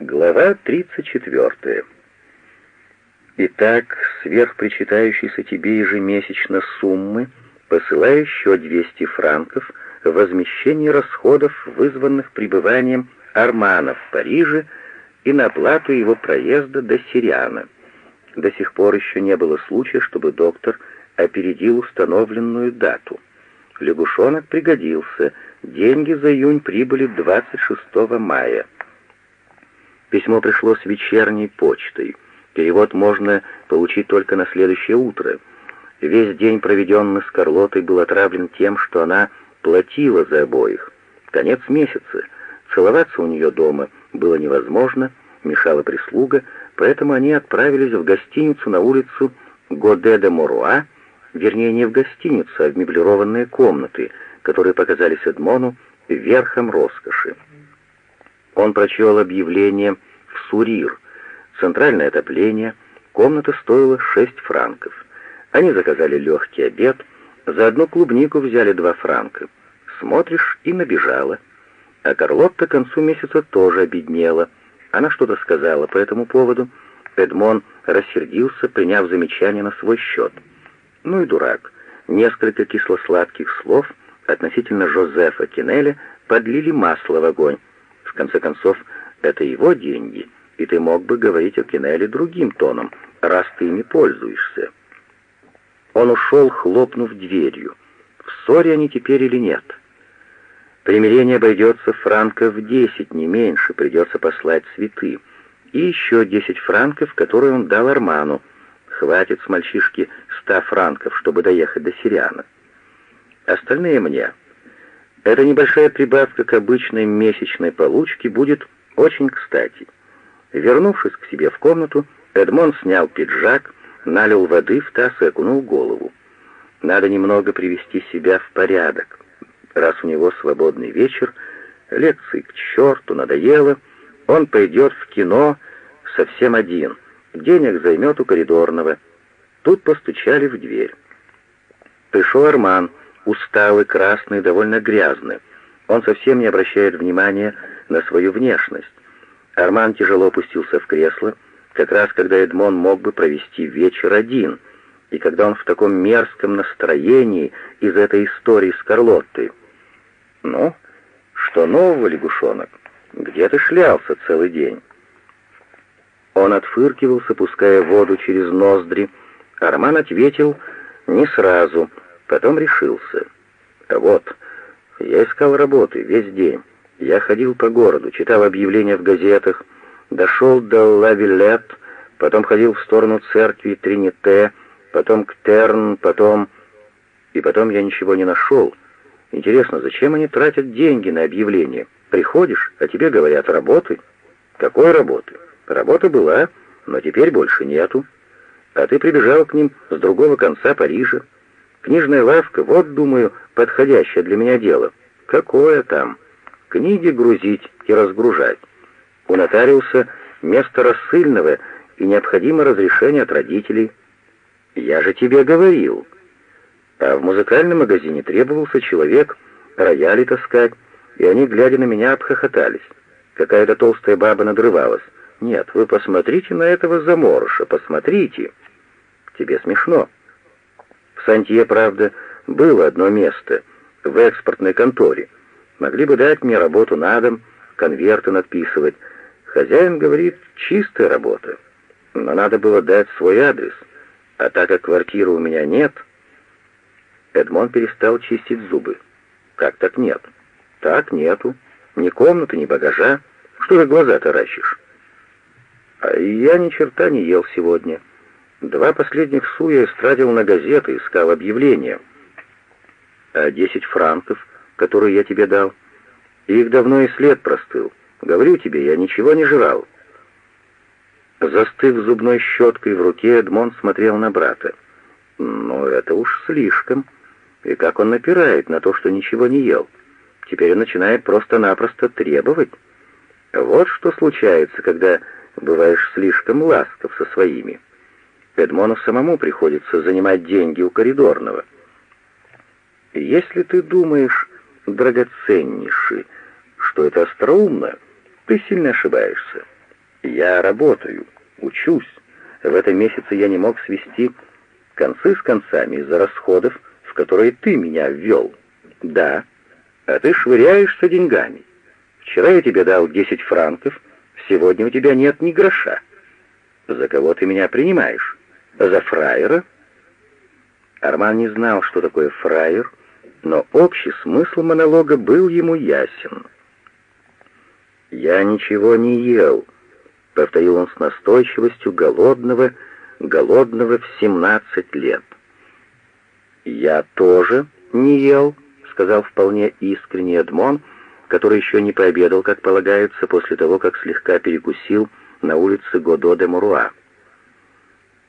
Глава 34. Итак, сверх причитающейся тебе ежемесячно суммы, посылаю еще 200 франков в возмещение расходов, вызванных пребыванием Армана в Париже и на оплату его проезда до Сириана. До сих пор еще не было случая, чтобы доктор опередил установленную дату. Лягушонок пригодился, деньги за июнь прибыли 26 мая. Письмо пришло с вечерней почтой. Перевод можно получить только на следующее утро. Весь день, проведенный с Карлотой, был отравлен тем, что она платила за обоих. Конец месяца. Целоваться у нее дома было невозможно, мешала прислуга, поэтому они отправились в гостиницу на улицу Годе-де-Моруа, вернее, не в гостиницу, а в меблированные комнаты, которые показались Эдмону верхом роскоши. Он прочел объявление в Сурир. Центральное отопление. Комната стоила 6 франков. Они заказали легкий обед. За одну клубнику взяли 2 франка. Смотришь, и набежала. А Карлотта к концу месяца тоже обеднела. Она что-то сказала по этому поводу. Эдмон рассердился, приняв замечание на свой счет. Ну и дурак. Несколько кисло-сладких слов относительно Жозефа Кинеля подлили масло в огонь. Конце концов, это его деньги, и ты мог бы говорить о Кинеле другим тоном, раз ты ими пользуешься. Он ушел, хлопнув дверью. В ссоре они теперь или нет? Примирение обойдется франков десять, не меньше, придется послать цветы. И еще десять франков, которые он дал Арману. Хватит с мальчишки ста франков, чтобы доехать до Сириана. Остальные мне. Эта небольшая прибавка к обычной месячной получке будет очень кстати. Вернувшись к себе в комнату, Эдмон снял пиджак, налил воды в таз и окунул голову. Надо немного привести себя в порядок. Раз у него свободный вечер, лекции к черту надоело, он пойдет в кино совсем один, денег займет у коридорного. Тут постучали в дверь. Пришел Арман, усталый, красный, довольно грязный. Он совсем не обращает внимания на свою внешность. Арман тяжело опустился в кресло, как раз когда Эдмон мог бы провести вечер один, и когда он в таком мерзком настроении из этой истории с Карлоттой. «Ну, что нового, лягушонок? Где ты шлялся целый день?» Он отфыркивался, пуская воду через ноздри. Арман ответил не сразу, потом решился. «Вот, я искал работы весь день. Я ходил по городу, читал объявления в газетах, дошел до Лавилет, потом ходил в сторону церкви Трините, потом к Терн, потом... И потом я ничего не нашел. Интересно, зачем они тратят деньги на объявления? Приходишь, а тебе говорят работы. Какой работы? Работа была, но теперь больше нету. А ты прибежал к ним с другого конца Парижа. Книжная лавка, вот, думаю, подходящее для меня дело. Какое там? книги грузить и разгружать. У нотариуса место рассыльного и необходимо разрешение от родителей. Я же тебе говорил. А в музыкальном магазине требовался человек рояли таскать, и они, глядя на меня, обхохотались. Какая-то толстая баба надрывалась. «Нет, вы посмотрите на этого заморыша, посмотрите!» «Тебе смешно». В Сантье, правда, было одно место, в экспортной конторе — Могли бы дать мне работу на дом, конверты надписывать. Хозяин говорит, чистая работа. Но надо было дать свой адрес. А так как квартиры у меня нет... Эдмон перестал чистить зубы. Как так нет? Так нету. Ни комнаты, ни багажа. Что ты глаза таращишь? А я ни черта не ел сегодня. Два последних су я истратил на газеты, искал объявления. А десять франков которую я тебе дал. Их давно и след простыл. Говорю тебе, я ничего не жрал». Застыв зубной щеткой в руке, Эдмон смотрел на брата. «Ну, это уж слишком. И как он напирает на то, что ничего не ел. Теперь он начинает просто-напросто требовать. Вот что случается, когда бываешь слишком ласков со своими. Эдмону самому приходится занимать деньги у коридорного. Если ты думаешь, драгоценнейший, что это остроумно, ты сильно ошибаешься. Я работаю, учусь. В этом месяце я не мог свести концы с концами из-за расходов, в которые ты меня ввел. Да, а ты швыряешься деньгами. Вчера я тебе дал 10 франков, сегодня у тебя нет ни гроша. За кого ты меня принимаешь? За фраера? Арман не знал, что такое фраер, но общий смысл монолога был ему ясен. «Я ничего не ел», — повторил он с настойчивостью голодного, голодного в семнадцать лет. «Я тоже не ел», — сказал вполне искренне Эдмон, который еще не пообедал, как полагается, после того, как слегка перекусил на улице Годо де Муруа.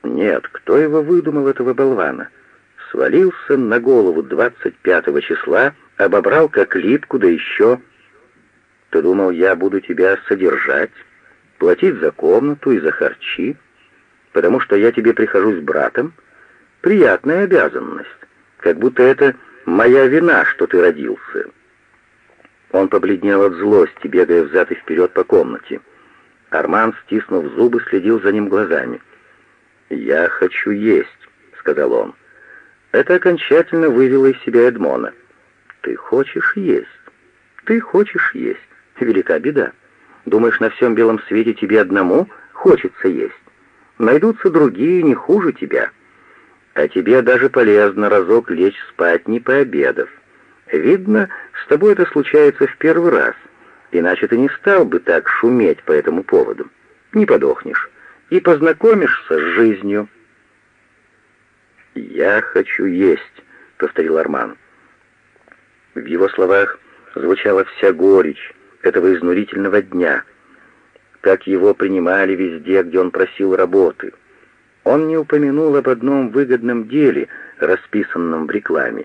Нет, кто его выдумал, этого болвана? Свалился на голову 25 числа, обобрал как липку, да еще... Ты думал, я буду тебя содержать, платить за комнату и за харчи, потому что я тебе прихожусь братом? Приятная обязанность, как будто это моя вина, что ты родился». Он побледнел от злости, бегая взад и вперед по комнате. Арман, стиснув зубы, следил за ним глазами. «Я хочу есть», — сказал он. Это окончательно вывело из себя Эдмона. «Ты хочешь есть? Ты хочешь есть? Велика беда. Думаешь, на всем белом свете тебе одному хочется есть? Найдутся другие, не хуже тебя. А тебе даже полезно разок лечь спать, не пообедав. Видно, с тобой это случается в первый раз, иначе ты не стал бы так шуметь по этому поводу. Не подохнешь и познакомишься с жизнью. «Я хочу есть», — повторил Арман. В его словах звучала вся горечь этого изнурительного дня, как его принимали везде, где он просил работы. Он не упомянул об одном выгодном деле, расписанном в рекламе.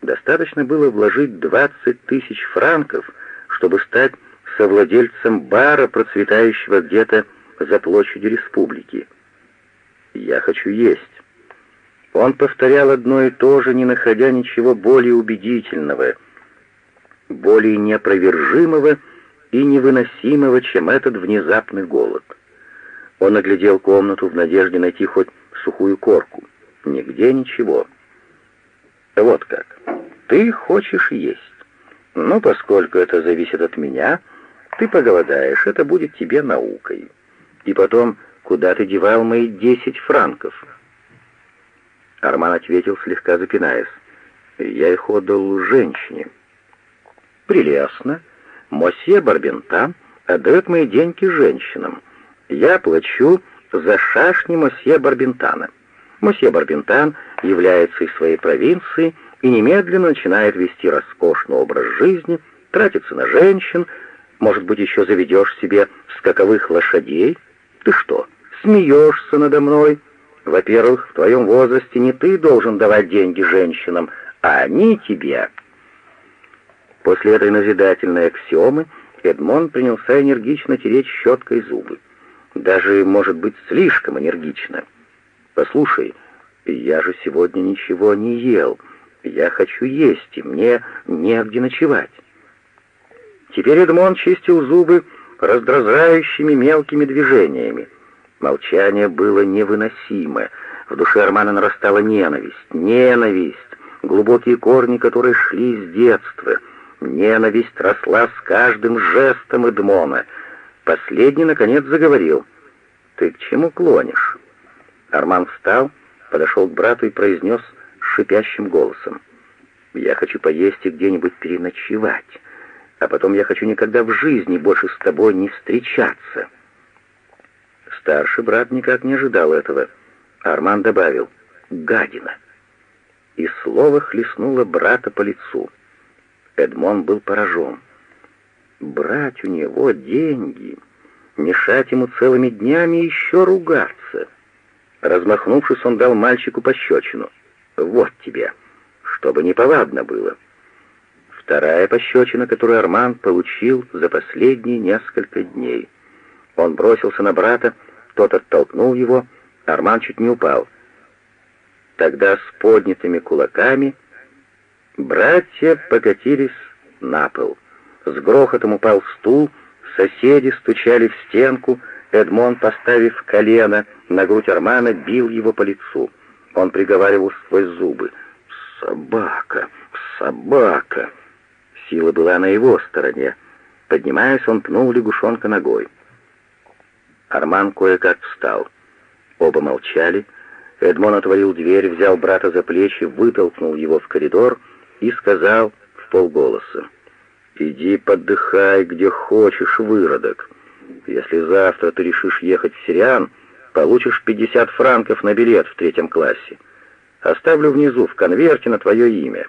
Достаточно было вложить 20 тысяч франков, чтобы стать совладельцем бара, процветающего где-то за площадью республики. «Я хочу есть». Он повторял одно и то же, не находя ничего более убедительного, более неопровержимого и невыносимого, чем этот внезапный голод. Он оглядел комнату в надежде найти хоть сухую корку. Нигде ничего. Вот как. Ты хочешь есть. Но поскольку это зависит от меня, ты поголодаешь, это будет тебе наукой. И потом, куда ты девал мои десять франков?» Арман ответил, слегка запинаясь. «Я их отдал женщине». «Прелестно. Мосье Барбентан отдает мои деньги женщинам. Я плачу за шашни мосье Барбентана. Мосье Барбентан является из своей провинции и немедленно начинает вести роскошный образ жизни, тратится на женщин, может быть, еще заведешь себе скаковых лошадей, ты что, смеешься надо мной? Во-первых, в твоем возрасте не ты должен давать деньги женщинам, а они тебе. После этой назидательной аксиомы Эдмон принялся энергично тереть щеткой зубы. Даже, может быть, слишком энергично. «Послушай, я же сегодня ничего не ел. Я хочу есть, и мне негде ночевать». Теперь Эдмон чистил зубы раздражающими мелкими движениями. Молчание было невыносимо. В душе Армана нарастала ненависть. Ненависть, глубокие корни которые шли с детства. Ненависть росла с каждым жестом Эдмона. Последний, наконец, заговорил. «Ты к чему клонишь?» Арман встал, подошел к брату и произнес шипящим голосом. «Я хочу поесть и где-нибудь переночевать а потом я хочу никогда в жизни больше с тобой не встречаться». Старший брат никак не ожидал этого. Арман добавил «гадина». И слово хлестнуло брата по лицу. Эдмон был поражен. Брать у него деньги, мешать ему целыми днями еще ругаться. Размахнувшись, он дал мальчику пощечину. «Вот тебе, чтобы неповадно было». Вторая пощечина, которую Арман получил за последние несколько дней. Он бросился на брата, тот оттолкнул его, Арман чуть не упал. Тогда с поднятыми кулаками братья покатились на пол. С грохотом упал стул, соседи стучали в стенку, Эдмон, поставив колено на грудь Армана, бил его по лицу. Он приговаривал сквозь зубы. «Собака! Собака!» Сила была на его стороне. Поднимаясь, он пнул лягушонка ногой. Арман кое-как встал. Оба молчали. Эдмон отворил дверь, взял брата за плечи, вытолкнул его в коридор и сказал в полголоса. «Иди подыхай, где хочешь, выродок. Если завтра ты решишь ехать в Сириан, получишь 50 франков на билет в третьем классе. Оставлю внизу в конверте на твое имя».